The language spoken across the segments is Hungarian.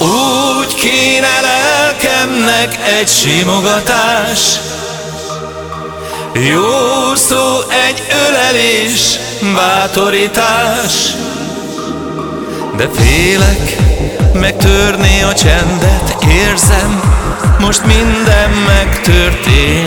Úgy kéne lelkemnek egy simogatás. Jó szó, egy ölelés, bátorítás. De félek megtörni a csendet Érzem, most minden megtörténhet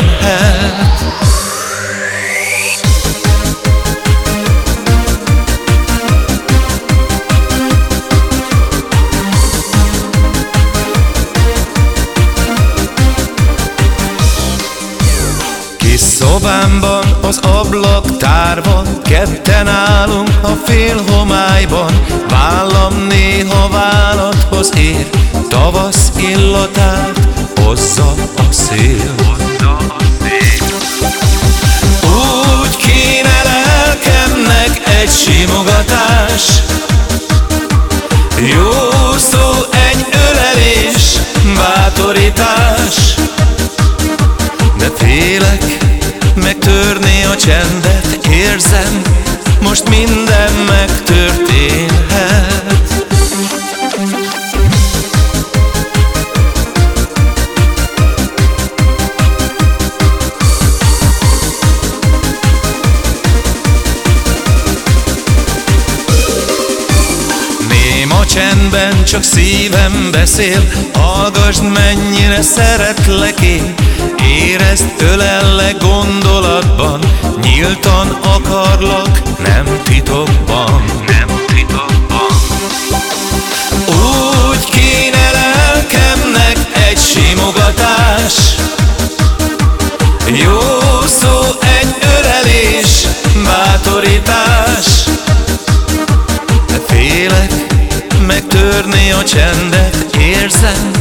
szobámban, az ablaktárban Ketten állunk a fél homályban. Vállam néha válathoz ér Tavasz illatát hozza a szél. Úgy csendet Érzem, most minden megtörténhet. Néma csendben csak szívem beszél Hallgasd mennyire szeretlek én. Érezd, ölellek gondolatban Nyíltan akarlak, nem titokban. Nem titokban. Úgy kéne lelkemnek egy simogatás. Jó szó, egy ölelés, bátorítás. Félek megtörni a csendet Érzem,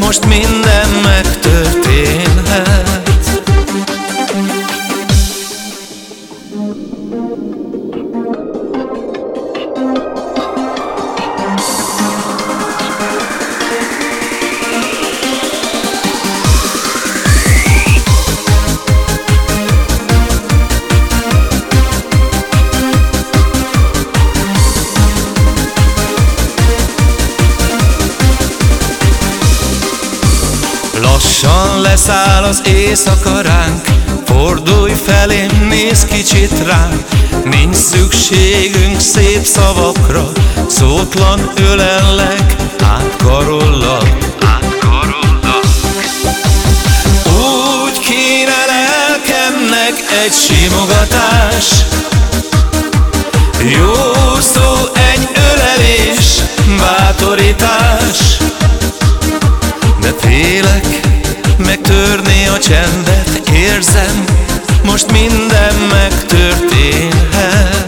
most minden megtörténhet Lassan leszáll az éjszaka ránk. Fordulj felém, nézz kicsit ránk. Nincs szükségünk szép szavakra. Szótlan ölellek, átkarollak Átkarollak. Úgy kéne egy simogatás. Jó szó, egy ölelés, bátorítás Élni a csendet érzem, most minden megtörténhet.